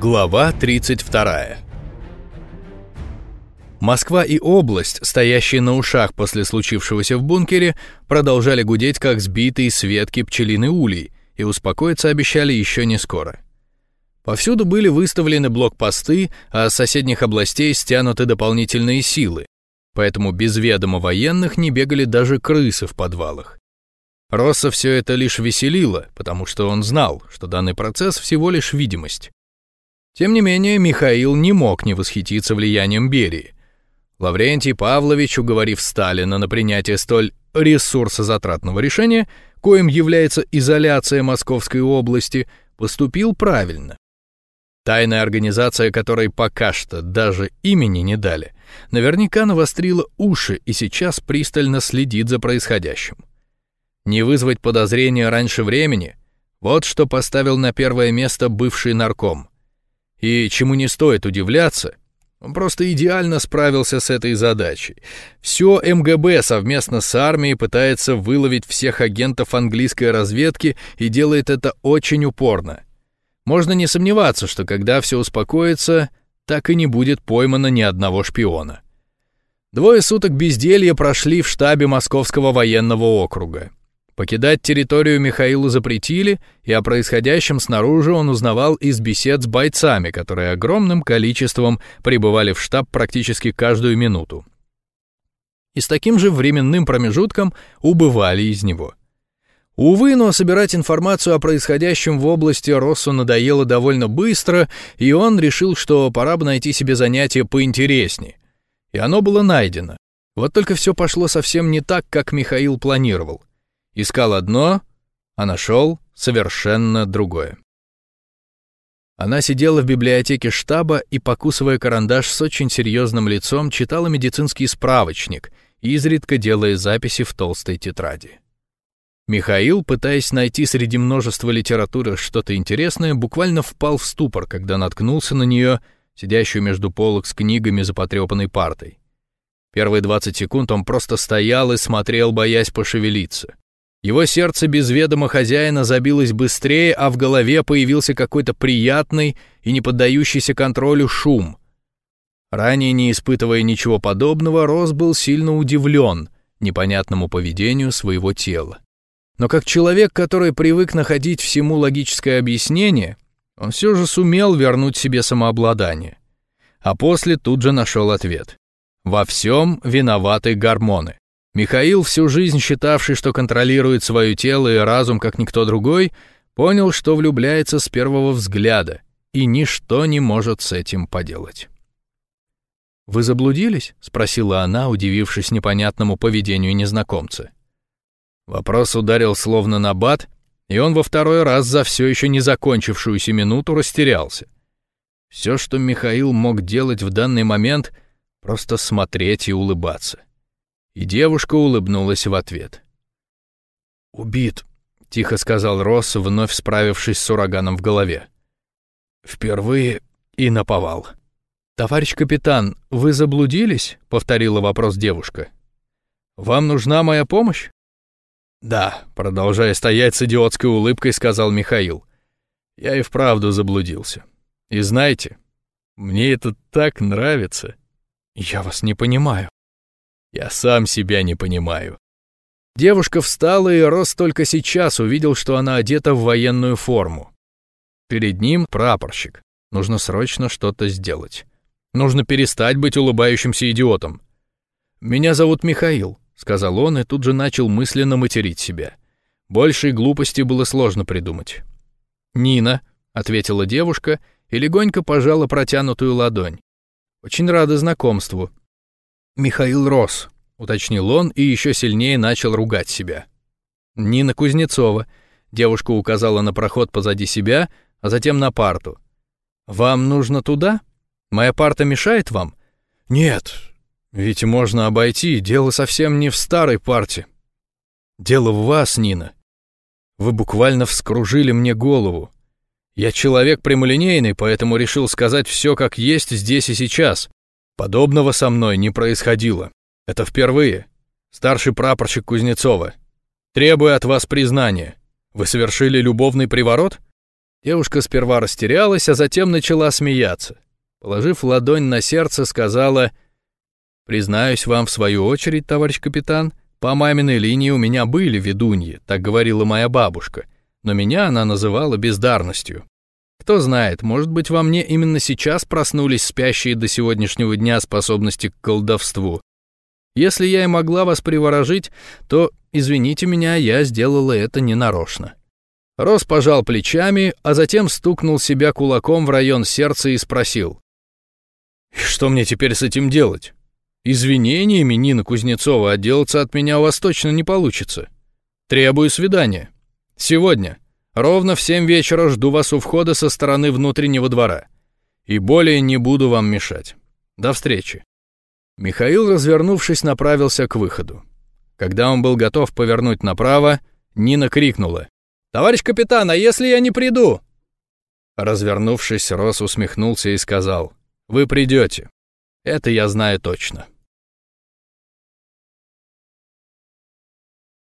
Глава 32 Москва и область, стоящие на ушах после случившегося в бункере, продолжали гудеть, как сбитые с ветки пчелиный улей, и успокоиться обещали еще не скоро. Повсюду были выставлены блокпосты, а с соседних областей стянуты дополнительные силы, поэтому без ведома военных не бегали даже крысы в подвалах. Росса все это лишь веселило, потому что он знал, что данный процесс всего лишь видимость. Тем не менее, Михаил не мог не восхититься влиянием Берии. Лаврентий Павлович, уговорив Сталина на принятие столь ресурсозатратного решения, коим является изоляция Московской области, поступил правильно. Тайная организация, которой пока что даже имени не дали, наверняка навострила уши и сейчас пристально следит за происходящим. Не вызвать подозрения раньше времени — вот что поставил на первое место бывший нарком. И чему не стоит удивляться, он просто идеально справился с этой задачей. Все МГБ совместно с армией пытается выловить всех агентов английской разведки и делает это очень упорно. Можно не сомневаться, что когда все успокоится, так и не будет поймано ни одного шпиона. Двое суток безделья прошли в штабе Московского военного округа. Покидать территорию Михаилу запретили, и о происходящем снаружи он узнавал из бесед с бойцами, которые огромным количеством прибывали в штаб практически каждую минуту. И с таким же временным промежутком убывали из него. Увы, но собирать информацию о происходящем в области Россу надоело довольно быстро, и он решил, что пора бы найти себе занятие поинтереснее. И оно было найдено. Вот только все пошло совсем не так, как Михаил планировал. Искал одно, а нашел совершенно другое. Она сидела в библиотеке штаба и, покусывая карандаш с очень серьезным лицом, читала медицинский справочник, изредка делая записи в толстой тетради. Михаил, пытаясь найти среди множества литературы что-то интересное, буквально впал в ступор, когда наткнулся на нее, сидящую между полок с книгами за потрепанной партой. Первые 20 секунд он просто стоял и смотрел, боясь пошевелиться. Его сердце без ведома хозяина забилось быстрее, а в голове появился какой-то приятный и не поддающийся контролю шум. Ранее не испытывая ничего подобного, Рос был сильно удивлен непонятному поведению своего тела. Но как человек, который привык находить всему логическое объяснение, он все же сумел вернуть себе самообладание. А после тут же нашел ответ. Во всем виноваты гормоны. Михаил, всю жизнь считавший, что контролирует свое тело и разум как никто другой, понял, что влюбляется с первого взгляда, и ничто не может с этим поделать. «Вы заблудились?» — спросила она, удивившись непонятному поведению незнакомца. Вопрос ударил словно на бат, и он во второй раз за все еще не закончившуюся минуту растерялся. Все, что Михаил мог делать в данный момент, просто смотреть и улыбаться. И девушка улыбнулась в ответ. «Убит», — тихо сказал Росс, вновь справившись с ураганом в голове. «Впервые и наповал». «Товарищ капитан, вы заблудились?» — повторила вопрос девушка. «Вам нужна моя помощь?» «Да», — продолжая стоять с идиотской улыбкой, сказал Михаил. «Я и вправду заблудился. И знаете, мне это так нравится». «Я вас не понимаю». Я сам себя не понимаю. Девушка встала, и Рос только сейчас увидел, что она одета в военную форму. Перед ним прапорщик. Нужно срочно что-то сделать. Нужно перестать быть улыбающимся идиотом. «Меня зовут Михаил», — сказал он и тут же начал мысленно материть себя. Большей глупости было сложно придумать. «Нина», — ответила девушка и легонько пожала протянутую ладонь. «Очень рада знакомству. «Михаил Рос», — уточнил он и еще сильнее начал ругать себя. «Нина Кузнецова», — девушка указала на проход позади себя, а затем на парту. «Вам нужно туда? Моя парта мешает вам?» «Нет, ведь можно обойти, дело совсем не в старой парте. Дело в вас, Нина. Вы буквально вскружили мне голову. Я человек прямолинейный, поэтому решил сказать все как есть здесь и сейчас. Подобного со мной не происходило. Это впервые. Старший прапорщик Кузнецова. Требую от вас признания. Вы совершили любовный приворот? Девушка сперва растерялась, а затем начала смеяться. Положив ладонь на сердце, сказала, «Признаюсь вам в свою очередь, товарищ капитан, по маминой линии у меня были ведуньи, так говорила моя бабушка, но меня она называла бездарностью. Кто знает, может быть, во мне именно сейчас проснулись спящие до сегодняшнего дня способности к колдовству. Если я и могла вас приворожить, то, извините меня, я сделала это ненарочно». Рос пожал плечами, а затем стукнул себя кулаком в район сердца и спросил. «Что мне теперь с этим делать? Извинениями, Нина Кузнецова, отделаться от меня у вас точно не получится. Требую свидания. Сегодня. Ровно в семь вечера жду вас у входа со стороны внутреннего двора. И более не буду вам мешать. До встречи». Михаил, развернувшись, направился к выходу. Когда он был готов повернуть направо, Нина крикнула. «Товарищ капитан, а если я не приду?» Развернувшись, Рос усмехнулся и сказал, «Вы придете. Это я знаю точно».